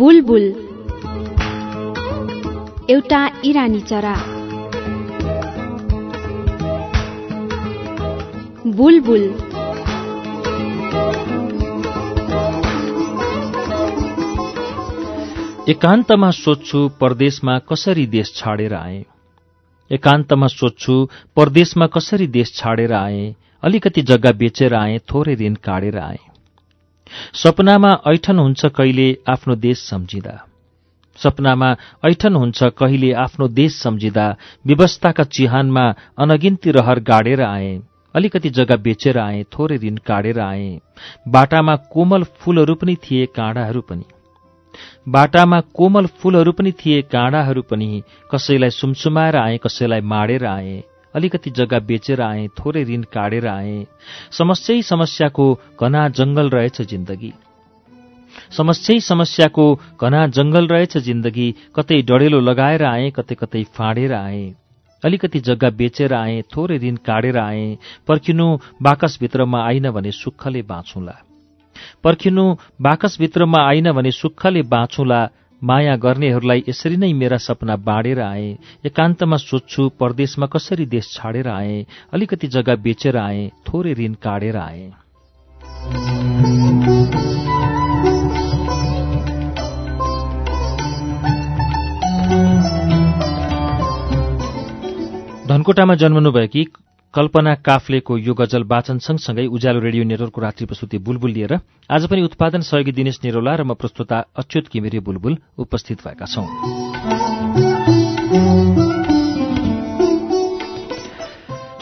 बुलबुल। एउटा इरानी चरा। बुलबुल। एकान्तमा सोध्छु परदेशमा कसरी देश छाडेर आए? एकान्तमा सोध्छु परदेशमा कसरी देश छाडेर आए? अलिकति जग्गा बेचेर आए थोरै ऋण काटेर आए। सपनामा ऐठन हुन्छ कहिले आफ्नो देश सम्झिँदा। सपनामा ऐठन हुन्छ कहिले आफ्नो देश सम्झिँदा। व्यवस्थाका चिहानमा अनगिन्ती रहर गाडेर आए। अलिकति जग्गा बेचेर आए थोरै ऋण काटेर आए। बाटामा कोमल फूलहरू पनि थिए काँडाहरू पनि। बाटामा कोमल फूलहरू पनि थिए काँडाहरू पनि। कसैलाई सुमसुमाएर आए कसैलाई माडेर आए। अलिकति जग्गा बेचेर आए थोरै ऋण काटेर आए। समस्यै समस्याको घना जंगल रहेछ जिन्दगी। समस्यै समस्याको घना जंगल रहेछ जिन्दगी। कतै डढेलो लगाएर आए कतै कतै फाँडेर आए। अलिकति जग्गा बेचेर आए थोरै ऋण काटेर आए। पर्खिनु बाकसभित्रमा आइन भने सुखले बाँचुला। पर्खिनु बाकसभित्रमा आइन भने सुखले बाँचुला। माया गर्नेहरूलाई यसरी नै मेरा सपना बाँडेर आए एकान्तमा सोध्छु परदेशमा कसरी देश छाडेर आए अलिकति जग्गा बेचेर आए थोरै ऋण काटेर आए। धनकोटामा जन्मनुभएकी कल्पना काफ्लेको यो गजल वाचन सँगसँगै उज्यालो रेडियो नेटवर्कको रात्रि प्रस्तुति बुलबुल लिएर आज पनि उत्पादन सहयोगी दिनेश निरौला र म प्रस्तुता अच्युत किमिरे बुलबुल उपस्थित भएका छौं।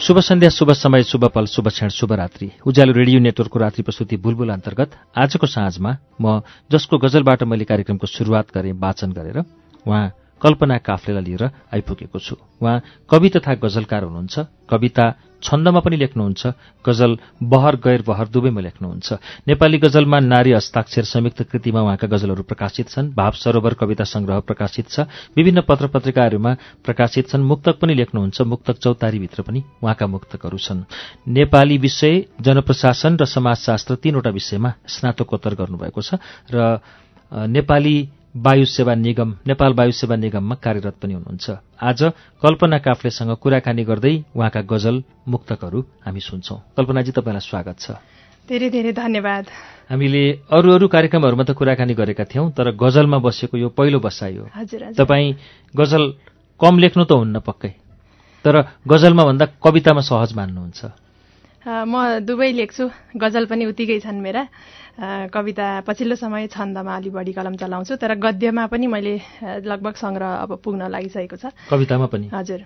शुभ सन्ध्या शुभ समय शुभ पल शुभ क्षण शुभरात्रि उज्यालो रेडियो नेटवर्कको रात्रि प्रस्तुति बुलबुल अन्तर्गत आजको साँझमा म जसको गजलबाट मैले कार्यक्रमको शुरूआत गरेँ वाचन गरेर उहाँ कल्पना काफ्लेलाई लिएर आइपुगेको छु। उहाँ कवि तथा गजलकार हुनुहुन्छ। कविता छन्दमा पनि लेख्नुहुन्छ। गजल बहर गैर बहर दुवैमा लेख्नुहुन्छ। नेपाली गजलमा नारी हस्ताक्षर संयुक्त कृतिमा उहाँका गजलहरू प्रकाशित छन्। भाव सरोवर कविता संग्रह प्रकाशित छ। विभिन्न पत्र पत्रिकाहरूमा प्रकाशित छन्। मुक्तक पनि लेख्नुहुन्छ। मुक्तक चौतारीभित्र पनि उहाँका मुक्तकहरू छन्। नेपाली विषय जनप्रशासन र समाजशास्त्र तीनवटा विषयमा स्नातकोत्तर गर्नुभएको छ र नेपाली वायु सेवा निगम नेपाल वायु सेवा निगममा कार्यरत पनि हुनुहुन्छ। आज कल्पना काफ्लेसँग कुराकानी गर्दै उहाँका गजल मुक्तकहरू हामी सुन्छौं। कल्पनाजी तपाईँलाई स्वागत छ। धेरै धेरै धन्यवाद। हामीले अरू अरू कार्यक्रमहरूमा त कुराकानी गरेका थियौं तर गजलमा बसेको यो पहिलो बसाइ हो तपाईँ गजल कम लेख्नु त हुन्न पक्कै तर गजलमा भन्दा कवितामा सहज मान्नुहुन्छ। म दुवै लेख्छु। गजल पनि उतिकै छन् मेरा। कविता पछिल्लो समय छन्दमा अलि बढी कलम चलाउँछु तर गद्यमा पनि मैले लगभग सङ्ग्रह अब पुग्न लागिसकेको छ। कवितामा पनि? हजुर।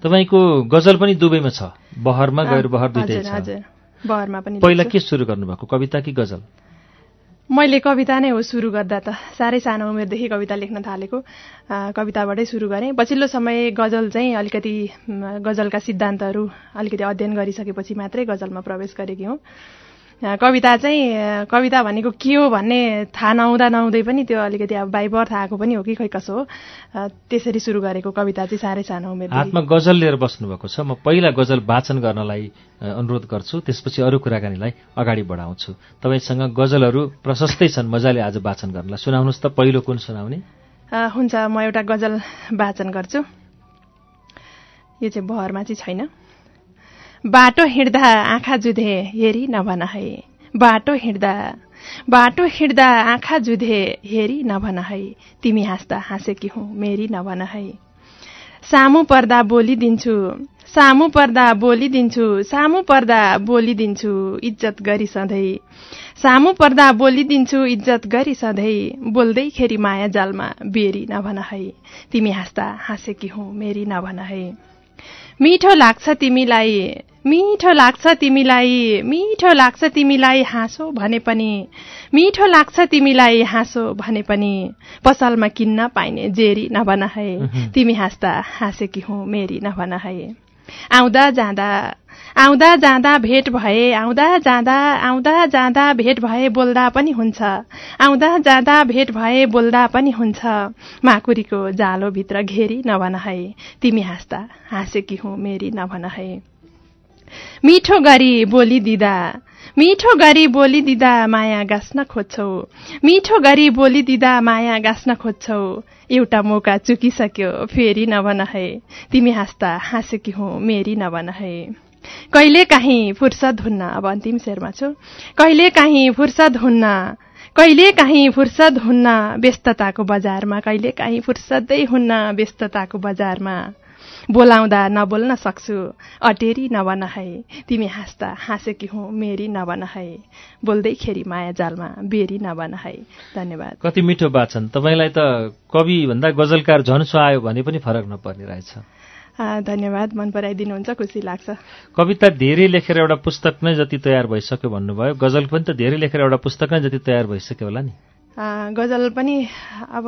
तपाईँको गजल पनि दुवैमा छ? बहरमा गैर बहर दुइटै हजुर छ। हजुर। बहरमा पनि पहिला। के सुरु गर्नुभएको? कविता कि गजल? मैले कविता नै हो सुरु गर्दा त। साह्रै सानो उमेरदेखि कविता लेख्न थालेको। कविताबाटै सुरु गरेँ। पछिल्लो समय गजल चाहिँ अलिकति गजलका सिद्धान्तहरू अलिकति अध्ययन गरिसकेपछि मात्रै गजलमा प्रवेश गरेकी हुँ। कविता चाहिँ कविता भनेको के हो भन्ने थाहा नहुँदा नहुँदै पनि त्यो अलिकति अब बाई बर्थ आएको पनि हो कि खै कसो हो। त्यसरी सुरु गरेको कविता चाहिँ साह्रै सानो उमेरदेखि। हातमा गजल लिएर बस्नुभएको छ। म पहिला गजल वाचन गर्नलाई अनुरोध गर्छु। त्यसपछि अरू कुराकानीलाई अगाडि बढाउँछु। तपाईँसँग गजलहरू प्रशस्तै छन्। मजाले आज वाचन गर्नलाई। सुनाउनुहोस् त पहिलो कुन सुनाउने? हुन्छ। म एउटा गजल वाचन गर्छु। यो चाहिँ बहरमा चाहिँ छैन। बाटो हिँड्दा आँखा जुधे हेरी नभन है बाटो हिँड्दा बाटो हिँड्दा आँखा जुधे हेरी नभन है तिमी हाँस्दा हाँसेकी हुँ मेरी नभन है सामु पर्दा बोलिदिन्छु सामु पर्दा बोलिदिन्छु सामु पर्दा बोलिदिन्छु इज्जत गरी सधैँ। सामु पर्दा बोलिदिन्छु इज्जत गरी सधैँ। बोल्दैखेरि माया जालमा बेरी नभन है तिमी हाँस्दा हाँसेकी हुँ मेरी नभन है मिठो लाग्छ तिमीलाई मिठो लाग्छ तिमीलाई मिठो लाग्छ तिमीलाई हाँसो भने पनि मिठो लाग्छ तिमीलाई हाँसो भने पनि पसलमा किन्न पाइने जेरी नभन है तिमी हाँस्दा हाँसेकी हुँ मेरी नभन है आउँदा जाँदा आउँदा जाँदा भेट भए आउँदा जाँदा आउँदा जाँदा भेट भए बोल्दा पनि हुन्छ। आउँदा जाँदा भेट भए बोल्दा पनि हुन्छ। माकुरीको जालोभित्र घेरी नभन है तिमी हाँस्दा हाँसेकी हुँ मेरी नभन है मिठो गरी बोलिदिँदा मिठो गरी बोलिदिँदा माया गाँस्न खोज्छौ। मिठो गरी बोलिदिँदा माया गाँस्न खोज्छौ। एउटा मौका चुकिसक्यो फेरि नभन है तिमी हाँस्दा हाँसेकी हुँ मेरी नभन है कहिले काहीँ फुर्सद हुन्न अब अन्तिम शेरमा छु। कहिले काहीँ फुर्सद हुन्न कहिले काहीँ फुर्सद हुन्न व्यस्तताको बजारमा कहिले काहीँ फुर्सदै हुन्न व्यस्तताको बजारमा। बोलाउँदा नबोल्न सक्छु अटेरी नभन है तिमी हाँस्दा हाँसेकी हुँ मेरी नभन है बोल्दैखेरि माया जालमा बेरी नभन है धन्यवाद। कति मिठो वाचन। तपाईँलाई त कवि भन्दा गजलकार झन् आयो भने पनि फरक नपर्ने रहेछ। धन्यवाद मन पराइदिनुहुन्छ खुसी लाग्छ। कविता धेरै लेखेर एउटा पुस्तक नै जति तयार भइसक्यो भन्नुभयो गजल पनि त धेरै लेखेर एउटा पुस्तक नै जति तयार भइसक्यो होला नि। गजल पनि अब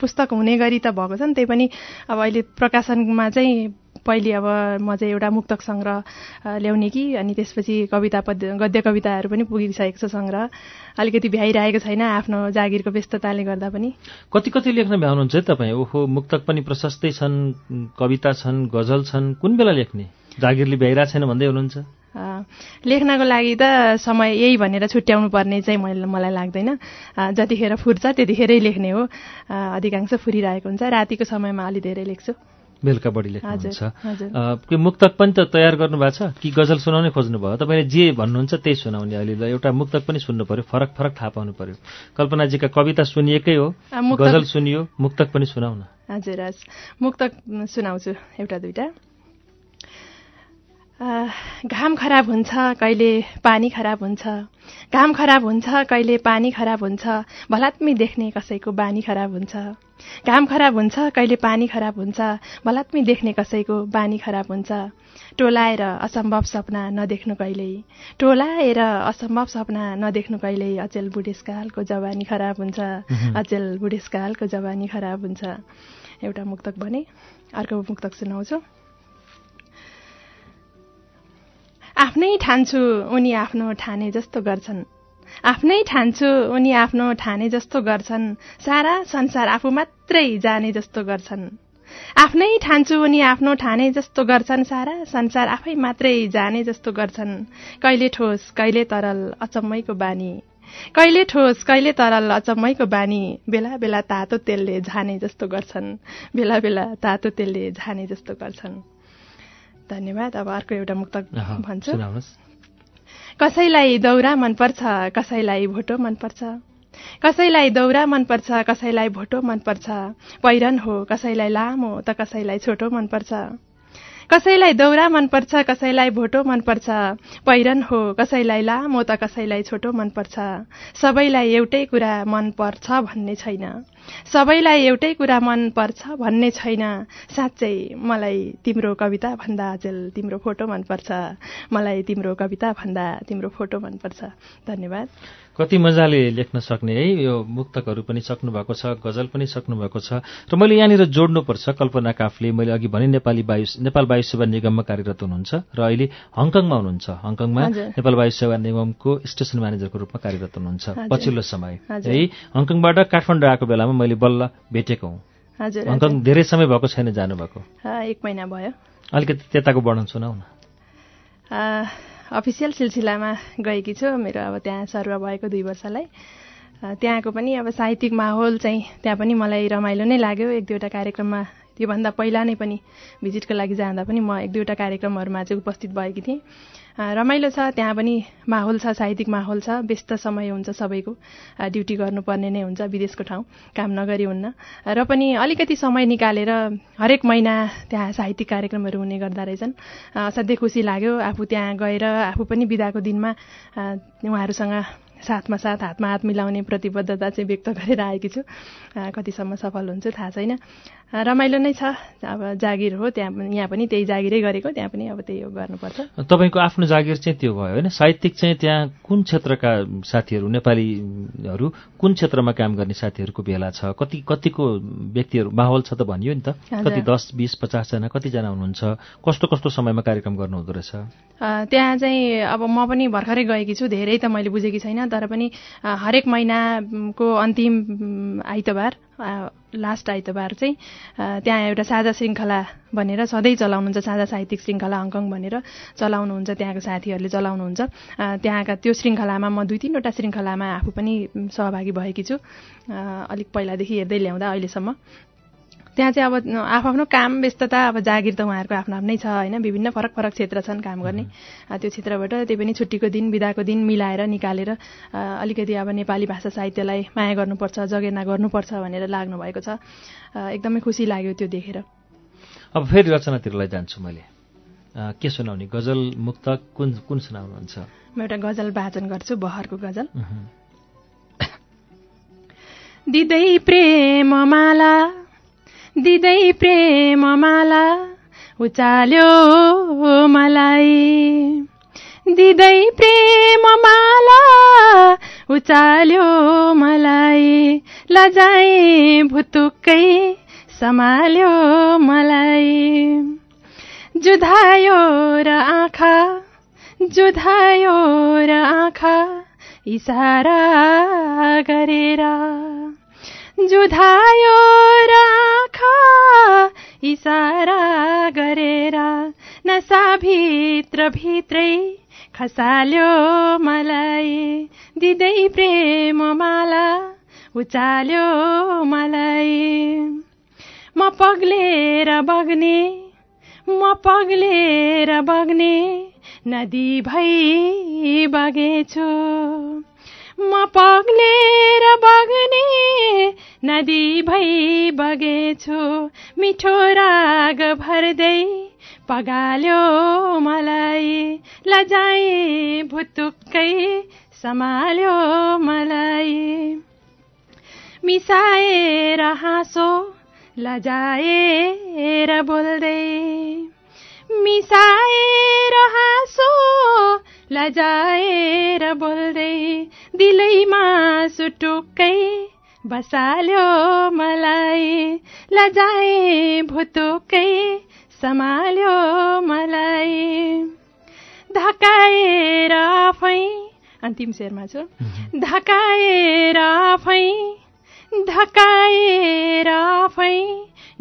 पुस्तक हुने गरी त भएको छ नि त्यही पनि अब अहिले प्रकाशनमा चाहिँ पहिले अब म चाहिँ एउटा मुक्तक सङ्ग्रह ल्याउने कि? अनि त्यसपछि कविता पद्य गद्य कविताहरू पनि पुगिसकेको छ सङ्ग्रह अलिकति भ्याइरहेको छैन आफ्नो जागिरको व्यस्तताले गर्दा पनि। कति कति लेख्न भ्याउनुहुन्छ है तपाईँ? ओहो मुक्तक पनि प्रशस्तै छन् कविता छन् गजल छन्। कुन बेला लेख्ने? जागिरले भ्याइरहेको छैन भन्दै हुनुहुन्छ। लेख्नको लागि त समय यही भनेर छुट्याउनु पर्ने चाहिँ मैले मलाई लाग्दैन। जतिखेर फुर्छ त्यतिखेरै लेख्ने हो। अधिकांश फुरिरहेको हुन्छ। रातिको समयमा अलि धेरै लेख्छु। बेलुका बढी लेख्नुहुन्छ। मुक्तक पनि त तयार गर्नु भएको छ? कि गजल सुनाउनै खोज्नुभयो? तपाईँले जे भन्नुहुन्छ त्यही सुनाउने अहिले एउटा मुक्तक पनि सुन्नु पर्यो। फरक फरक थाहा पाउनु पर्यो। कल्पनाजीका कविता सुनिएकै हो। गजल सुनियो मुक्तक पनि सुनाउन। हजुर हजुर। मुक्तक सुनाउँछु एउटा दुइटा घाम खराब हुन्छ कहिले पानी खराब हुन्छ। घाम खराब हुन्छ कहिले पानी खराब हुन्छ। भलात्मी देख्ने कसैको बानी खराब हुन्छ। घाम खराब हुन्छ कहिले पानी खराब हुन्छ। भलात्मी देख्ने कसैको बानी खराब हुन्छ। टोलाएर असम्भव सपना नदेख्नु कहिल्यै। टोलाएर असम्भव सपना नदेख्नु कहिल्यै अचेल बुढेसकालको जवानी खराब हुन्छ। अचेल बुढेसकालको जवानी खराब हुन्छ। एउटा मुक्तक भने अर्को मुक्तक सुनाउँछु। आफ्नै ठान्छु उनी आफ्नो ठाने जस्तो गर्छन्। आफ्नै ठान्छु उनी आफ्नो ठाने जस्तो गर्छन्। सारा संसार आफू मात्रै जाने जस्तो गर्छन्। आफ्नै ठान्छु उनी आफ्नो ठाने जस्तो गर्छन्। सारा संसार आफै मात्रै जाने जस्तो गर्छन्। कहिले ठोस कहिले तरल अचम्मैको बानी। कहिले ठोस कहिले तरल अचम्मैको बानी। बेला बेला तातो तेलले झाने जस्तो गर्छन्। बेला बेला तातो तेलले झाने जस्तो गर्छन्। धन्यवाद। अब अर्को एउटा मुक्त भन्छु। कसैलाई दौरा मनपर्छ कसैलाई भोटो मनपर्छ। कसैलाई दौरा मनपर्छ कसैलाई भोटो मनपर्छ। पहिरन हो कसैलाई लामो त कसैलाई छोटो मनपर्छ। कसैलाई दौरा मनपर्छ कसैलाई भोटो मनपर्छ। पहिरन हो कसैलाई लामो त कसैलाई छोटो मनपर्छ। सबैलाई एउटै कुरा मनपर्छ भन्ने छैन। सबैलाई एउटै कुरा मन पर्छ भन्ने छैन। साँच्चै मलाई तिम्रो कविता भन्दा अचेल तिम्रो फोटो मनपर्छ। मलाई तिम्रो कविता भन्दा तिम्रो फोटो मनपर्छ। धन्यवाद। कति मजाले लेख्न सक्ने है यो मुक्तकहरू पनि सक्नु भएको छ गजल पनि सक्नु भएको छ। र मैले यहाँनिर जोड्नुपर्छ कल्पना काफले। मैले अघि भने नेपाली वायु नेपाल वायु सेवा निगममा कार्यरत हुनुहुन्छ। र अहिले हङकङमा हुनुहुन्छ। हङकङमा नेपाल वायु सेवा निगमको स्टेसन म्यानेजरको रूपमा कार्यरत हुनुहुन्छ। पछिल्लो समय। है हङकङबाट काठमाडौँ आएको बेलामा मैले बल्ल भेटेको हुँ। हङकङ धेरै समय भएको छैन जानुभएको। एक महिना भयो। अलिकति त्यताको वर्णन सुनाउ न। अफिसियल सिलसिलामा गएकी छु मेरो अब त्यहाँ सरुवा भएको दुई वर्षलाई। त्यहाँको पनि अब साहित्यिक माहौल चाहिँ त्यहाँ पनि मलाई रमाइलो नै लाग्यो। एक दुईवटा कार्यक्रममा त्योभन्दा पहिला नै पनि भिजिटको लागि जाँदा पनि म एक दुईवटा कार्यक्रमहरूमा चाहिँ उपस्थित भएकी थिएँ। रमाइलो छ त्यहाँ पनि माहौल छ साहित्यिक माहौल छ व्यस्त समय हुन्छ सबैको। ड्युटी गर्नुपर्ने नै हुन्छ विदेशको ठाउँ काम नगरी हुन्न। र पनि अलिकति समय निकालेर हरेक महिना त्यहाँ साहित्यिक कार्यक्रमहरू हुने गर्दा रहेछन्। असाध्यै खुसी लाग्यो आफू त्यहाँ गएर आफू पनि बिदाको दिनमा उहाँहरूसँग साथमा साथ हातमा हात मिलाउने प्रतिबद्धता चाहिँ व्यक्त गरेर आएकी छु। कतिसम्म सफल हुन्छु थाहा छैन। रमाइलो नै छ। अब जागिर हो त्यहाँ यहाँ पनि त्यही जागिरै गरेको त्यहाँ पनि अब त्यही हो गर्नुपर्छ। तपाईँको आफ्नो जागिर चाहिँ त्यो भयो होइन? साहित्यिक चाहिँ त्यहाँ कुन क्षेत्रका साथीहरू नेपालीहरू कुन क्षेत्रमा काम गर्ने साथीहरूको भेला छ? कति कतिको व्यक्तिहरू माहौल छ त भनियो नि त। कति दस बिस पचासजना कतिजना हुनुहुन्छ? कस्तो कस्तो समयमा कार्यक्रम गर्नुहुँदो रहेछ? त्यहाँ चाहिँ अब म पनि भर्खरै गएकी छु धेरै त मैले बुझेकी छैन तर पनि हरेक महिनाको अन्तिम आइतबार लास्ट आइतबार चाहिँ त्यहाँ एउटा साझा श्रृङ्खला भनेर सधैँ चलाउनुहुन्छ साझा साहित्यिक श्रृङ्खला हङकङ भनेर चलाउनुहुन्छ त्यहाँको साथीहरूले चलाउनुहुन्छ। त्यहाँका त्यो श्रृङ्खलामा म दुई तिनवटा श्रृङ्खलामा आफू पनि सहभागी भएकी छु। अलिक पहिलादेखि हेर्दै ल्याउँदा अहिलेसम्म। त्यहाँ चाहिँ अब आफ्नो काम व्यस्तता अब जागिर त उहाँहरूको आफ्नो आफ्नै छ होइन? विभिन्न फरक फरक क्षेत्र छन् काम गर्ने। त्यो क्षेत्रबाट त्यही पनि छुट्टीको दिन बिदाको दिन मिलाएर निकालेर अलिकति अब नेपाली भाषा साहित्यलाई माया गर्नुपर्छ जगेर्ना गर्नुपर्छ भनेर लाग्नु भएको छ। एकदमै खुसी लाग्यो त्यो देखेर। अब फेरि रचनातिरलाई जान्छु मैले। के सुनाउने? गजल मुक्त कुन कुन सुनाउनुहुन्छ? म एउटा गजल वाचन गर्छु बहरको गजल। दिँदै प्रेम माला दिँदै प्रेम माला उचाल्यो मलाई। दिँदै प्रेम माला उचाल्यो मलाई। लजाए भुतुक्कै सम्हाल्यो मलाई। जुधायो र आँखा जुधायो र आँखा इसारा गरेर। जुधायो राखा इसारा गरेर नसाभित्र भित्रै खसाल्यो मलाई। दिँदै प्रेम माला उचाल्यो मलाई। म पग्लेर बग्ने म पग्लेर बग्ने नदी भई बगेछु। म पग्लेर बग्ने नदी भई बगेछु मिठो राग भर्दै पगाल्यो मलाई लजाए भुतुक्कै सम्हाल्यो मलाई। मिसाएर हाँसो लजाएर बोल्दै मिसाएर हाँसो लजाएर बोल्दै दिलैमा सुटुक्कै बसाल्यो मलाई। लजाए भुतुक्कै सम्हाल्यो मलाई। धकाएर आफै अन्तिम शेरमा छु। धकाएर आफै धकाएर आफै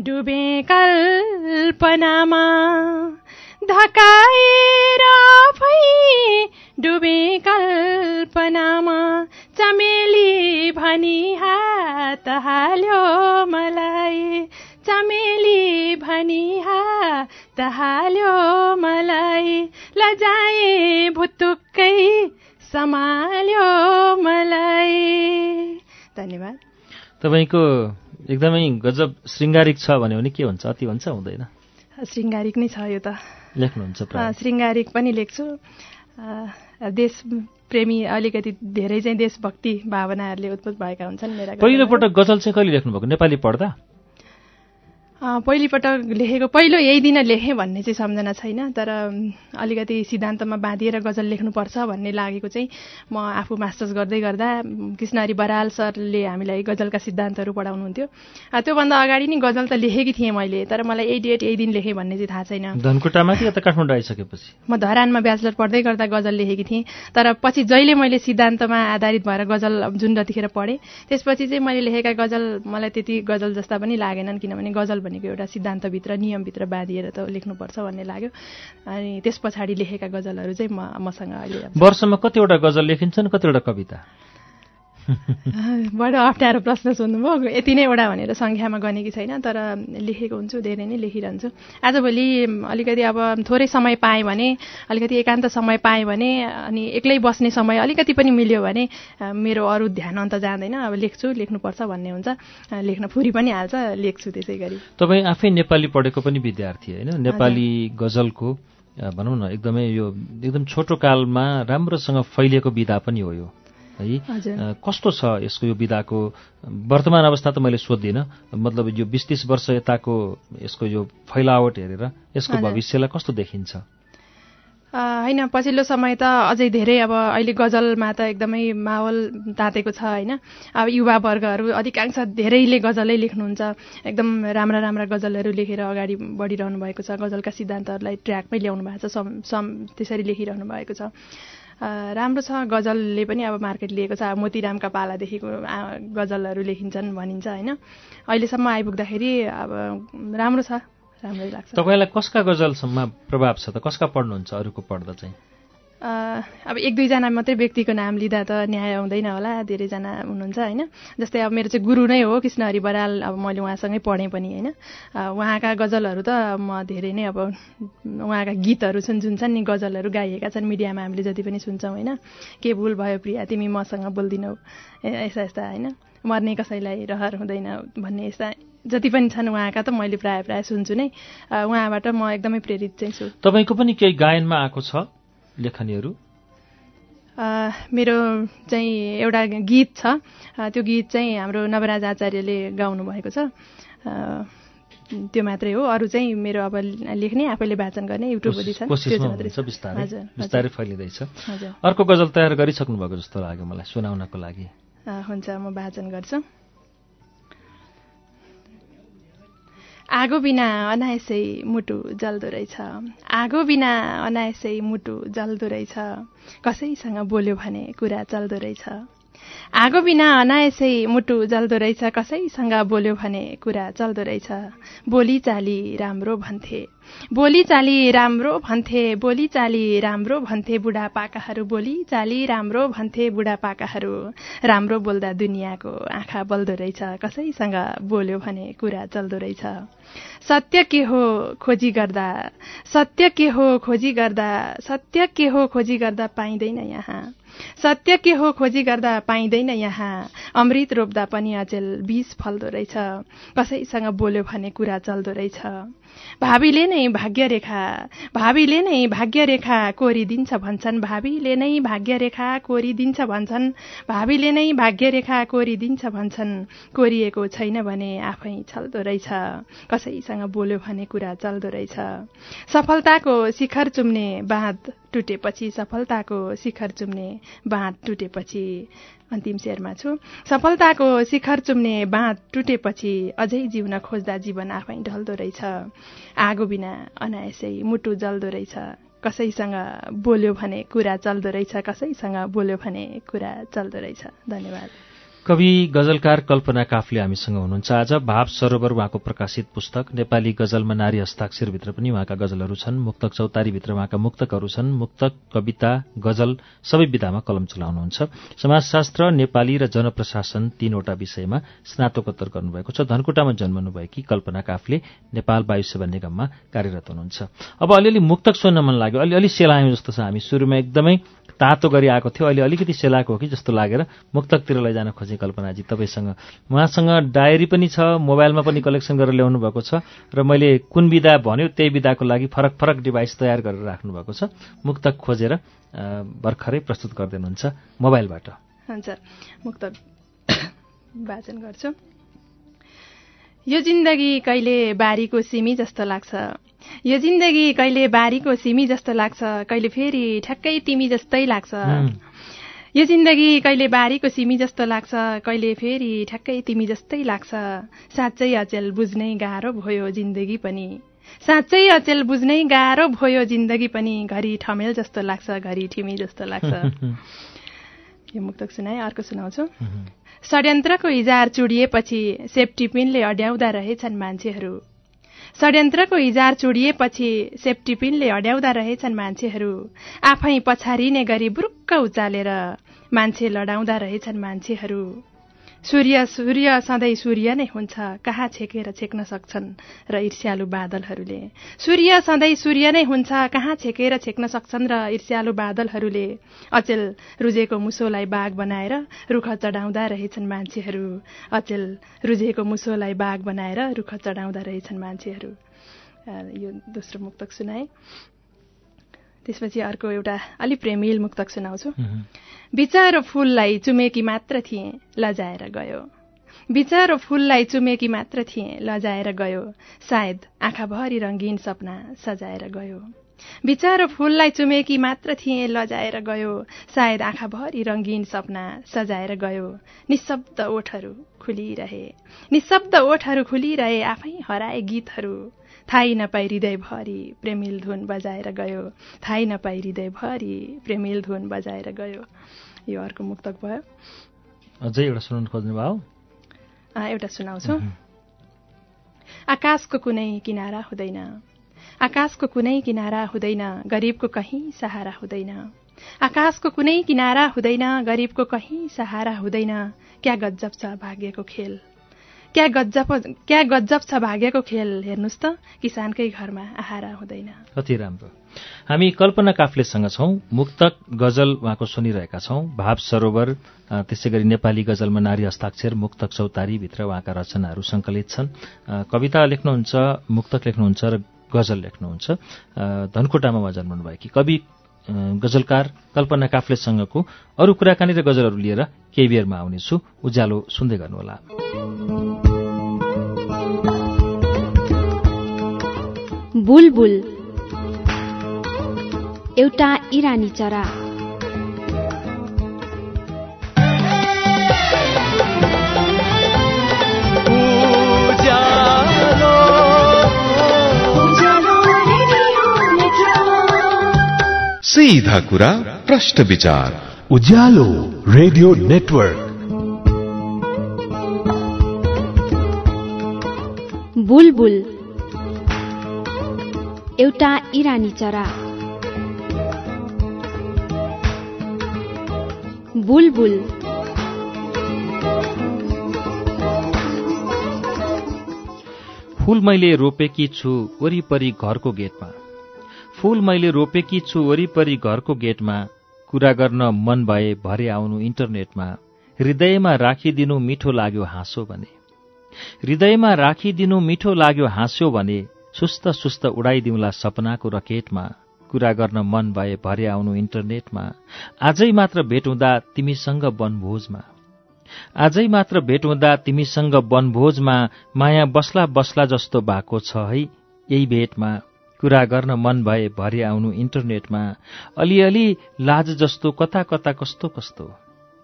डुबे कल्पनामा। धकाएर आफै डुबे कल्पनामा चमेली भनी हात हाल्यो मलाई। चमेली भनी हात हाल्यो मलाई। लजाए भुतुक्कै सम्हाल्यो मलाई। धन्यवाद। तपाईँको एकदमै गजब श्रृङ्गारिक छ भन्यो भने के हुन्छ? अति हुन्छ हुँदैन। श्रृङ्गारिक नै छ यो त। लेख्नुहुन्छ श्रृङ्गारिक पनि लेख्छु। देश प्रेमी अलिकति धेरै चाहिँ देशभक्ति भावनाहरूले उत्पन्न भएका हुन्छन् मेरा पहिलोपटक गजल चाहिँ कहिले लेख्नुभएको? नेपाली पढ्दा? पहिलोपटक लेखेको पहिलो यही दिन लेखेँ भन्ने चाहिँ सम्झना छैन तर अलिकति सिद्धान्तमा बाँधिएर गजल लेख्नुपर्छ भन्ने लागेको चाहिँ म आफू मास्टर्स गर्दै गर्दा कृष्णहरि बराल सरले हामीलाई गजलका सिद्धान्तहरू पढाउनुहुन्थ्यो। त्योभन्दा अगाडि नै गजल त लेखेकी थिएँ मैले तर मलाई यही डेट यही दिन लेखेँ भन्ने चाहिँ थाहा छैन। धनकुटामा कि यता काठमाडौँ आइसकेपछि? म धरानमा ब्याचलर पढ्दै गर्दा गजल लेखेकी थिएँ तर पछि जहिले मैले सिद्धान्तमा आधारित भएर गजल जुन जतिखेर पढेँ त्यसपछि चाहिँ मैले लेखेका गजल मलाई त्यति गजल जस्ता पनि लागेनन् किनभने गजल भनेको एउटा सिद्धान्तभित्र नियमभित्र बाँधिएर त लेख्नुपर्छ भन्ने लाग्यो। अनि त्यस पछाडि लेखेका गजलहरू चाहिँ म मसँग अहिले वर्षमा कतिवटा गजल लेखिन्छन् कतिवटा कविता? बडो अप्ठ्यारो प्रश्न सोध्नुभयो यति नै एउटा भनेर सङ्ख्यामा गनेकी छैन तर लेखेको हुन्छु धेरै नै लेखिरहन्छु। आजभोलि अलिकति अब थोरै समय पाएँ भने अलिकति एकान्त समय पाएँ भने अनि एक्लै बस्ने समय अलिकति पनि मिल्यो भने मेरो अरू ध्यान अन्त जाँदैन। अब लेख्छु लेख्नुपर्छ भन्ने हुन्छ। लेख्न फुरी पनि हाल्छ लेख्छु त्यसै गरी। तपाईँ आफै नेपाली पढेको पनि विद्यार्थी होइन? नेपाली गजलको भनौँ न एकदमै यो एकदम छोटो कालमा राम्रोसँग फैलिएको विधा पनि हो यो। है। कस्तो छ यसको यो विधाको? वर्तमान अवस्था त मैले सोध्दिनँ। मतलब यो बिस तिस वर्ष यताको यसको यो फैलावट हेरेर यसको भविष्यलाई कस्तो देखिन्छ? होइन पछिल्लो समय त अझै धेरै अब अहिले गजलमा त एकदमै माहौल तातेको छ होइन। अब युवा वर्गहरू अधिकांश धेरैले गजलै लेख्नुहुन्छ। एकदम राम्रा राम्रा गजलहरू लेखेर अगाडि बढिरहनु भएको छ। गजलका सिद्धान्तहरूलाई ट्र्याकमै ल्याउनु भएको छ सम सम त्यसरी लेखिरहनु भएको छ। राम्रो छ। गजलले पनि अब मार्केट लिएको छ। मोतीरामका पालादेखिको गजलहरू लेखिन्छन् भनिन्छ होइन? अहिलेसम्म आइपुग्दाखेरि अब राम्रो छ। राम्रै लाग्छ। तपाईँलाई कसका गजलसम्म प्रभाव छ त? कसका पढ्नुहुन्छ? अरूको पढ्दा चाहिँ। अब एक दुईजना मात्रै व्यक्तिको नाम लिँदा त न्याय आउँदैन होला धेरैजना हुनुहुन्छ होइन। जस्तै अब मेरो चाहिँ गुरु नै हो कृष्णहरि बराल अब मैले उहाँसँगै पढेँ पनि होइन। उहाँका गजलहरू त म धेरै नै अब उहाँका गीतहरू छन् जुन छन् नि गजलहरू गाइएका छन् मिडियामा हामीले जति पनि सुन्छौँ होइन। के भुल भयो प्रिया तिमी मसँग बोल्दिनौ यस्ता यस्ता होइन। मर्ने कसैलाई रहर हुँदैन भन्ने यस्ता जति पनि छन् उहाँका त मैले प्रायः प्रायः सुन्छु नै। उहाँबाट म एकदमै प्रेरित चाहिँ छु। तपाईँको पनि केही गायनमा आएको छ? लेखनीहरू? मेरो चाहिँ एउटा गीत छ। त्यो गीत चाहिँ हाम्रो नवराज आचार्यले गाउनु भएको छ। त्यो मात्रै हो। अरू चाहिँ मेरो अब लेख्ने आफैले वाचन गर्ने बिस्तारै। फैलिँदैछ। अर्को गजल तयार गरिसक्नु भएको जस्तो लाग्यो मलाई सुनाउनको लागि। हुन्छ म वाचन गर्छु। आगो बिना अनायसै मुटु जल्दो रहेछ। आगो बिना अनायसै मुटु जल्दो रहेछ। कसैसँग बोल्यो भने कुरा चल्दो रहेछ। आगो बिना अनायसै मुटु जल्दो रहेछ कसैसँग बोल्यो भने कुरा चल्दो रहेछ। बोली चाली राम्रो भन्थे। बोली चाली राम्रो भन्थे बोली चाली राम्रो भन्थे बुढापाकाहरू बोली चाली राम्रो भन्थे बुढापाकाहरू। राम्रो बोल्दा दुनियाँको आँखा बल्दो रहेछ कसैसँग बोल्यो भने कुरा चल्दो रहेछ। सत्य के हो खोजी गर्दा? सत्य के हो खोजी गर्दा? सत्य के हो खोजी गर्दा पाइँदैन यहाँ। सत्य के हो खोजी गर्दा पाइँदैन यहाँ। अमृत रोप्दा पनि अचेल बिस फल्दो रहेछ। कसैसँग बोल्यो भने कुरा चल्दो रहेछ। भावीले नै भाग्यरेखा भावीले नै भाग्यरेखा कोरिदिन्छ भन्छन्। भावीले नै भाग्यरेखा कोरिदिन्छ भन्छन्। भावीले नै भाग्यरेखा कोरिदिन्छ भन्छन्। कोरिएको छैन भने आफै छल्दो रहेछ। कसैसँग बोल्यो भने कुरा चल्दो रहेछ। सफलताको शिखर चुम्ने बाँध टुटेपछि सफलताको शिखर चुम्ने बाँध टुटेपछि अन्तिम शेरमा छु। सफलताको शिखर चुम्ने बाँध टुटेपछि अझै जिउन खोज्दा जीवन आफै ढल्दो रहेछ। आगो बिना अनायसै मुटु जल्दो रहेछ। कसैसँग बोल्यो भने कुरा चल्दो रहेछ। कसैसँग बोल्यो भने कुरा चल्दो रहेछ। धन्यवाद। कवि गजलकार कल्पना काफले हामीसँग हुनुहुन्छ आज। भाव सरोवर उहाँको प्रकाशित पुस्तक। नेपाली गजलमा नारी हस्ताक्षरभित्र पनि उहाँका गजलहरू छन्। मुक्तक चौतारीभित्र उहाँका मुक्तकहरू छन्। मुक्तक कविता गजल सबै विधामा कलम चलाउनुहुन्छ। समाजशास्त्र नेपाली र जनप्रशासन तीनवटा विषयमा स्नातकोत्तर गर्नुभएको छ। धनकुटामा जन्मनुभएकी कल्पना काफले नेपाल वायु सेवा निगममा कार्यरत हुनुहुन्छ। अब अलिअलि मुक्तक सुन्न मन लाग्यो। अलिअलि सेलायौँ जस्तो छ हामी। सुरुमा एकदमै तातो गरी आएको थियो। अहिले अलिकति सेलाएको हो कि जस्तो लागेर मुक्तकतिर लैजान खोजेँ कल्पनाजी तपाईँसँग। उहाँसँग डायरी पनि छ मोबाइलमा पनि कलेक्सन गरेर ल्याउनु भएको छ र मैले कुन विधा भन्यो त्यही विधाको लागि फरक फरक डिभाइस तयार गरेर राख्नु भएको छ। मुक्तक खोजेर भर्खरै प्रस्तुत गरिदिनुहुन्छ मोबाइलबाट। हुन्छ मुक्तक वाचन गर्छु। यो जिन्दगी कहिले बारीको सिमी जस्तो लाग्छ। यो जिन्दगी कहिले बारीको सिमी जस्तो लाग्छ कहिले फेरि ठ्याक्कै तिमी जस्तै लाग्छ। यो जिन्दगी कहिले बारीको सिमी जस्तो लाग्छ कहिले फेरि ठ्याक्कै तिमी जस्तै लाग्छ। साँच्चै अचेल बुझ्नै गाह्रो भयो जिन्दगी पनि। साँच्चै अचेल बुझ्नै गाह्रो भयो जिन्दगी पनि। घरि ठमेल जस्तो लाग्छ घरि ठिमी जस्तो लाग्छ। यो मुक्तक सुनाए अर्को सुनाउँछु। षड्यन्त्रको इजार चुडिएपछि सेफ्टी पिनले अड्याउँदा रहेछन् मान्छेहरू। षड्यन्त्रको इजार चुडिएपछि सेफ्टी पिनले अड्याउँदा रहेछन् मान्छेहरू। आफै पछारिने गरी बुरुक्क उचालेर मान्छे लडाउँदा रहेछन् मान्छेहरू। सूर्य सूर्य सधैँ सूर्य नै हुन्छ। कहाँ छेकेर छेक्न सक्छन् र ईर्ष्यालु बादलहरूले? सूर्य सधैँ सूर्य नै हुन्छ। कहाँ छेकेर छेक्न सक्छन् र ईर्ष्यालु बादलहरूले? अचेल रुजेको मुसोलाई बाघ बनाएर रुख चढाउँदा रहेछन् मान्छेहरू। अचेल रुजेको मुसोलाई बाघ बनाएर रुख चढाउँदा रहेछन् मान्छेहरू। यो दोस्रो मुक्तक सुनाए। त्यसपछि अर्को एउटा अलि प्रेमिल मुक्तक सुनाउँछु बिचारो फुललाई चुमेकी मात्र थिएँ लजाएर गयो। बिचारो फुललाई चुमेकी मात्र थिएँ लजाएर गयो। सायद आँखाभरि रङ्गीन सपना सजाएर गयो। बिचारो फुललाई चुमेकी मात्र थिएँ लजाएर गयो। सायद आँखाभरि रङ्गीन सपना सजाएर गयो। निशब्द ओठहरू खुलिरहे। निशब्द ओठहरू खुलिरहे आफै हराए गीतहरू। थाहै नपाई हृदयभरि प्रेमिल धुन बजाएर गयो। थाहै नपाई हृदयभरि प्रेमिल धुन बजाएर गयो। यो अर्को मुक्तक भयो। अझै एउटा सुनाउनु खोज्नु भयो। एउटा सुनाउँछु। आकाशको कुनै किनारा हुँदैन। आकाशको कुनै किनारा हुँदैन गरिबको कहीँ सहारा हुँदैन। आकाशको कुनै किनारा हुँदैन गरिबको कहीँ सहारा हुँदैन। क्या गज्जब छ भाग्यको खेल। क्या गज्जब क्या गज्जब छ भाग्यको खेल। हेर्नुहोस् त किसानकै घरमा आहारा हुँदैन। कति राम्रो। हामी कल्पना काफ्लेसँग छौँ। मुक्तक गजल उहाँको सुनिरहेका छौँ। भाव सरोवर त्यसै गरी नेपाली गजलमा नारी हस्ताक्षर मुक्तक चौतारीभित्र उहाँका रचनाहरू सङ्कलित छन्। कविता लेख्नुहुन्छ मुक्तक लेख्नुहुन्छ र गजल लेख्नुहुन्छ। धनकोटामा उहाँ जन्मनुभएकी कवि गजलकार कल्पना काफ्लेसँगको अरू कुराकानी र गजलहरू लिएर केही बेरमा आउनेछु। उज्यालो सुन्दै गर्नुहोला। एउटा इरानी चरा। सीधा कुरा प्रश्न विचार। उज्यालो रेडियो नेटवर्क। बुलबुल। एउटा इरानी चरा। बुलबुल। फूल मैले रोपेकी छु वरिपरि घरको गेटमा। फूल मैले रोपेकी छु वरिपरि घरको गेटमा कुरा गर्न मन भए भरे आउनु इन्टरनेटमा हृदयमा राखिदिनु मिठो लाग्यो हाँसो भने। हृदयमा राखिदिनु मिठो लाग्यो हाँस्यो भने सुस्त सुस्त उडाइदिउँला सपनाको रकेटमा कुरा गर्न मन भए भरे आउनु इन्टरनेटमा आजै मात्र भेट हुँदा तिमीसँग वनभोजमा। आजै मात्र भेट हुँदा तिमीसँग वनभोजमा माया बस्ला बस्ला जस्तो भएको छ है यही भेटमा। कुरा गर्न मन भए भरे आउनु इन्टरनेटमा अलिअलि लाज जस्तो कता कता कस्तो कस्तो।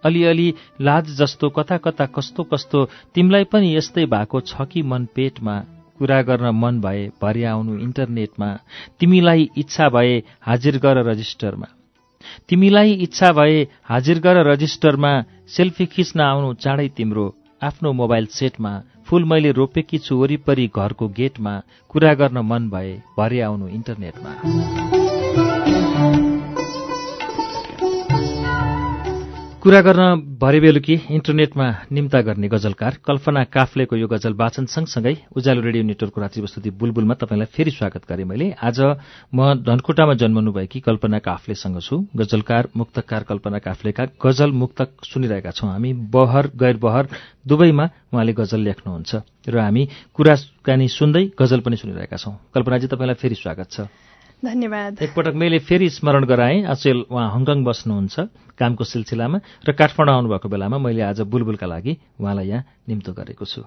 अलिअलि लाज जस्तो कता कता कस्तो कस्तो तिमीलाई पनि यस्तै भएको छ कि मन पेटमा कुरा गर्न मन भए भरे आउनु इन्टरनेटमा तिमीलाई इच्छा भए हाजिर गर रजिस्टरमा। तिमीलाई इच्छा भए हाजिर गर रजिस्टरमा सेल्फी खिच्न आउनु चाँडै तिम्रो आफ्नो मोबाइल सेटमा फूल मैले रोपेकी छु वरिपरि घरको गेटमा कुरा गर्न मन भए भरे आउनु इन्टरनेटमा। कुरा गर्न भरे बेलुकी इन्टरनेटमा निम्ता गर्ने गजलकार कल्पना काफ्लेको यो गजल वाचन सँगसँगै उज्यालो रेडियो नेटवर्कको रात्रि वस्तुति बुलबुलमा तपाईँलाई फेरि स्वागत गरेँ मैले। आज म धनकुटामा जन्मनुभएकी कल्पना काफ्लेसँग छु। गजलकार मुक्तकार कल्पना काफ्लेका गजल मुक्तक सुनिरहेका छौँ। हामी बहर गैर बहर दुवैमा उहाँले गजल लेख्नुहुन्छ। र हामी कुराकानी सुन्दै गजल पनि सुनिरहेका छौँ। कल्पनाजी तपाईँलाई फेरि स्वागत छ। धन्यवाद। एकपटक मैले फेरि स्मरण गराएँ। अचेल उहाँ हङकङ बस्नुहुन्छ कामको सिलसिलामा र काठमाडौँ आउनुभएको बेलामा मैले आज बुलबुलका लागि उहाँलाई यहाँ निम्तो गरेको छु।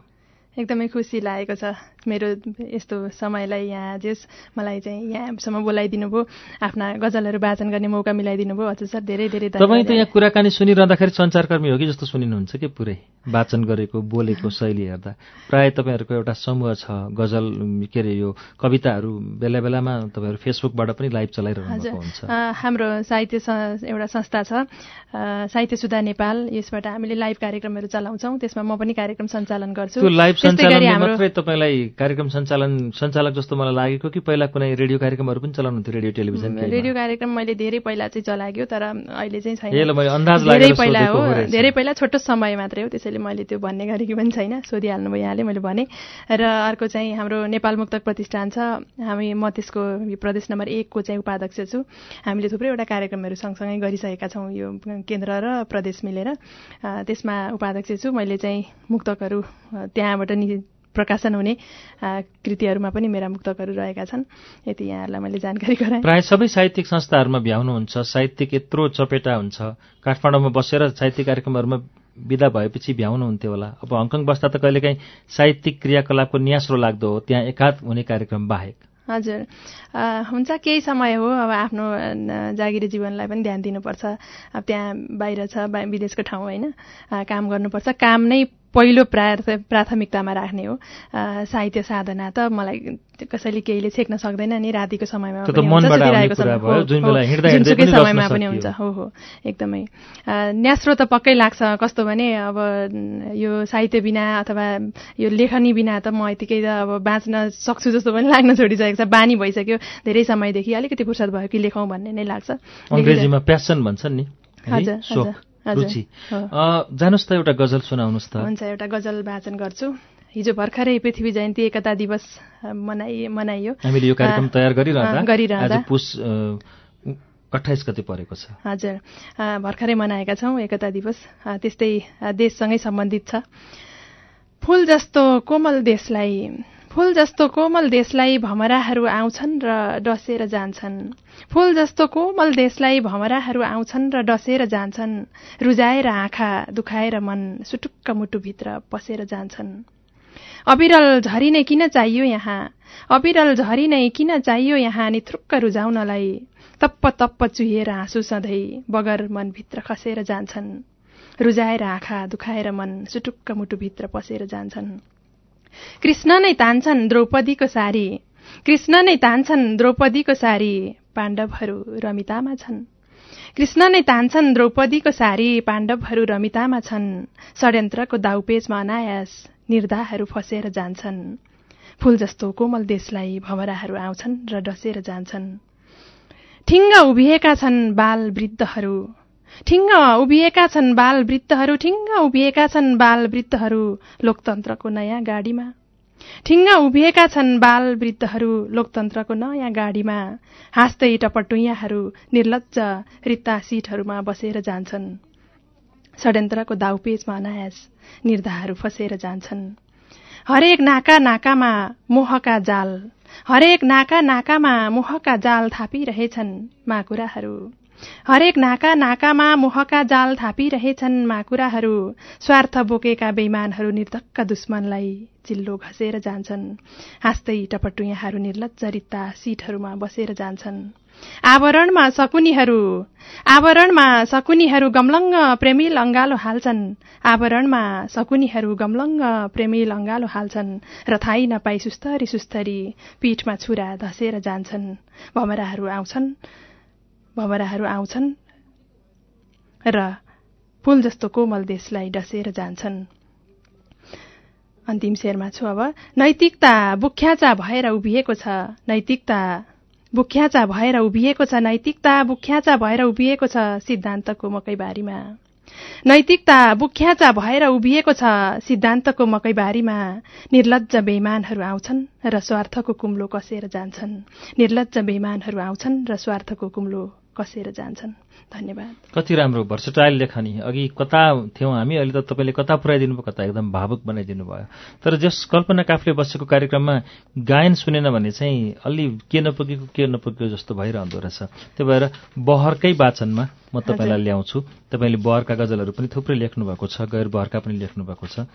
एकदमै खुसी लागेको छ। मेरो यस्तो समयलाई यहाँ जस मलाई चाहिँ यहाँसम्म बोलाइदिनु भयो आफ्ना गजलहरू वाचन गर्ने मौका मिलाइदिनु भयो। हजुर सर धेरै धेरै तपाईँ त यहाँ कुराकानी सुनिरहँदाखेरि सञ्चारकर्मी हो कि जस्तो सुनिनुहुन्छ कि पुरै? वाचन गरेको बोलेको शैली हेर्दा। प्रायः तपाईँहरूको एउटा समूह छ गजल के अरे यो कविताहरू बेला बेलामा तपाईँहरू फेसबुकबाट पनि लाइभ चलाइरहनु हुन्छ। हाम्रो साहित्य एउटा संस्था छ साहित्य सुधा नेपाल। यसबाट हामीले लाइभ कार्यक्रमहरू चलाउँछौँ। त्यसमा म पनि कार्यक्रम सञ्चालन गर्छु। लाइभ सञ्चालन मात्रै तपाईँलाई कार्यक्रम सञ्चालन सञ्चालक जस्तो मलाई लागेको कि पहिला कुनै रेडियो कार्यक्रमहरू पनि चलाउनुहुन्थ्यो रेडियो टेलिभिजन रेडियो कार्यक्रम मैले धेरै पहिला चाहिँ चलाग्यो तर अहिले चाहिँ छैन। धेरै पहिला हो धेरै पहिला छोटो समय मात्रै हो त्यसैले मैले त्यो भन्ने गरेको पनि छैन सोधिहाल्नुभयो यहाँले मैले भने। र अर्को चाहिँ हाम्रो नेपाल मुक्तक प्रतिष्ठान छ हामी म त्यसको प्रदेश नम्बर एकको चाहिँ उपाध्यक्ष छु। हामीले थुप्रैवटा कार्यक्रमहरू सँगसँगै गरिसकेका छौँ यो केन्द्र र प्रदेश मिलेर। त्यसमा उपाध्यक्ष छु मैले चाहिँ मुक्तकहरू त्यहाँबाट नि प्रकाशन हुने कृतिहरूमा पनि मेरा मुक्तकहरू रहेका छन्। यति यहाँहरूलाई मैले जानकारी गराएँ। प्रायः सबै साहित्यिक संस्थाहरूमा भ्याउनुहुन्छ साहित्यिक यत्रो चपेटा हुन्छ। काठमाडौँमा बसेर साहित्यिक कार्यक्रमहरूमा विदा भएपछि भ्याउनुहुन्थ्यो होला। अब हङकङ बस्दा त कहिलेकाहीँ साहित्यिक क्रियाकलापको न्यास्रो लाग्दो हो त्यहाँ एकाध हुने कार्यक्रम बाहेक। हजुर। हुन्छ केही समय हो अब आफ्नो जागिरी जीवनलाई पनि ध्यान दिनुपर्छ। अब त्यहाँ बाहिर छ विदेशको ठाउँ होइन। काम गर्नुपर्छ। काम नै पहिलो प्राथ प्राथमिकतामा राख्ने हो साहित्य साधना त मलाई कसैले केहीले छेक्न सक्दैन नि रातिको समयमा जुनसुकै समयमा पनि। हुन्छ हो हो। एकदमै। न्यास्रो त पक्कै लाग्छ कस्तो भने अब यो साहित्य बिना अथवा यो लेखनी बिना त म यतिकै त अब बाँच्न सक्छु जस्तो पनि लाग्न छोडिसकेको छ। बानी भइसक्यो धेरै समयदेखि। अलिकति फुर्सद भयो कि लेखौँ भन्ने नै लाग्छ। अङ्ग्रेजीमा प्यासन भन्छन् नि। हजुर, रुचि। जानुहोस् त एउटा गजल सुनाउनुहोस् त। हुन्छ एउटा गजल वाचन गर्छु। हिजो भर्खरै पृथ्वी जयन्ती एकता दिवस मनाइ मनाइयो। हामीले यो कार्यक्रम तयार गरिरहँदा गरिरहँदा। पुस अठाइस गते परेको छ। हजुर। भर्खरै मनाएका छौँ एकता दिवस। त्यस्तै देशसँगै सम्बन्धित छ। फुल जस्तो कोमल देशलाई फुल जस्तो कोमल देशलाई भमराहरू आउँछन् र डसेर जान्छन्। फुल जस्तो कोमल देशलाई भमराहरू आउँछन् र डसेर जान्छन्। रुजाएर आँखा दुखाएर मन सुटुक्क मुटुभित्र पसेर जान्छन्। अविरल झरी नै किन चाहियो यहाँ? अविरल झरी नै किन चाहियो यहाँ निथुक्क रुझाउनलाई तप्प तप्प चुहिएर आँसु सधैँ बगर मनभित्र खसेर जान्छन्। रुजाएर आँखा दुखाएर मन सुटुक्क मुटुभित्र पसेर जान्छन्। कृष्ण नै तान्छन् द्रौपदीको सारी। कृष्ण नै तान्छन् द्रौपदीको सारी पाण्डवहरू रमितामा छन्। कृष्ण नै तान्छन् द्रौपदीको सारी पाण्डवहरू रमितामा छन्। षड्यन्त्रको दाउपेचमा अनायास निर्धाहरू फसेर जान्छन्। फूल जस्तो कोमल देशलाई भमराहरू आउँछन् र डसेर जान्छन्। ठिङ्ग उभिएका छन् बाल वृद्धहरू। ठिङ्ग उभिएका छन् बाल वृद्धहरू ठिङ्ग उभिएका छन् बाल वृद्धहरू लोकतन्त्रको नयाँ गाडीमा। ठिङ्ग उभिएका छन् बाल वृद्धहरू लोकतन्त्रको नयाँ गाडीमा। हाँस्दै टपटुइयाहरू निर्लज्ज रित्ता सिटहरूमा बसेर जान्छन्। षड्यन्त्रको दाउपेचमा अनायास निर्धाहरू फसेर जान्छन्। हरेक नाका नाकामा मोहका जाल। हरेक नाका नाकामा मोहका जाल थापिरहेछन् माकुराहरू। हरेक नाका नाकामा मोहका जाल थापिरहेछन् माकुराहरू। स्वार्थ बोकेका बेइमानहरू निर्धक्क दुश्मनलाई चिल्लो घसेर जान्छन्। हाँस्दै टपटुयाहरू निर्लज्ज रित्ता सिटहरूमा बसेर जान्छन्। आवरणमा सकुनीहरू आवरणमा सकुनीहरू गमलङ्ग प्रेमी लङ्गालो हाल्छन्। आवरणमा सकुनीहरू गमलङ्ग प्रेमी लङ्गालो हाल्छन्। र थाहै नपाई सुस्तरी सुस्तरी पीठमा छुरा धसेर जान्छन्। भमराहरू आउँछन्। भमराहरू आउँछन् र फूल जस्तो कोमल देशलाई डसेर जान्छन्। अन्तिम शेरमा छु अब। नैतिकता बुख्याचा भएर उभिएको छ। नैतिकता बुख्याचा भएर उभिएको छ। नैतिकता बुख्याचा भएर उभिएको छ सिद्धान्तको मकैबारीमा। नैतिकता बुख्याचा भएर उभिएको छ सिद्धान्तको मकैबारीमा। निर्लज्ज बेइमानहरू आउँछन् र स्वार्थको कुम्लो कसेर जान्छन्। निर्लज्ज बेइमानहरू आउँछन् र स्वार्थको कुम्लो कसेर जान्छन्? धन्यवाद। कति राम्रो भर्सटाइल लेखनी अघि कता थियौँ हामी अहिले त तपाईँले कता पुऱ्याइदिनु भयो कता एकदम भावुक बनाइदिनु भयो तर जस कल्पना काफले बसेको कार्यक्रममा गायन सुनेन भने चाहिँ अलि के नपुगेको के नपुगेको जस्तो भइरहँदो रहेछ। त्यही भएर बहरकै वाचनमा म तपाईँलाई ल्याउँछु। तपाईँले बहरका गजलहरू पनि थुप्रै लेख्नु भएको छ गैर बहरका पनि लेख्नु भएको छ।